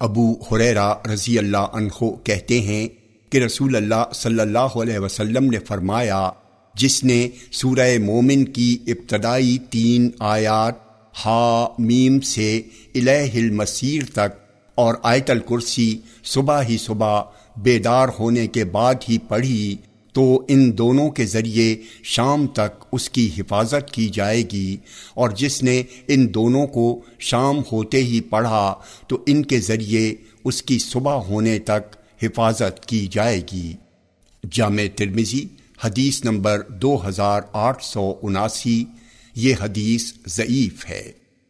ابو حریرا رضی اللہ عنہ کہتے ہیں کہ رسول اللہ صلی اللہ علیہ وسلم نے فرمایا، جس نے سورہ مومن کی ابتدائی تین آیات ہا میم سے الہ المسیر تک اور آیت الکرسی صبح ہی صبح بیدار ہونے کے بعد ہی پڑھی تو ان دونوں کے ذریعے شام تک اس کی حفاظت کی جائے گی۔ اور جس نے ان دونوں کو شام ہوتے ہی پڑھا، تو ان کے ذریعے اس کی صبح ہونے تک حفاظت کی جائے گی۔ جامع ترمیزی حدیث نمبر دو ہزار آٹھ سو اناسی، یہ حدیث ضعیف ہے۔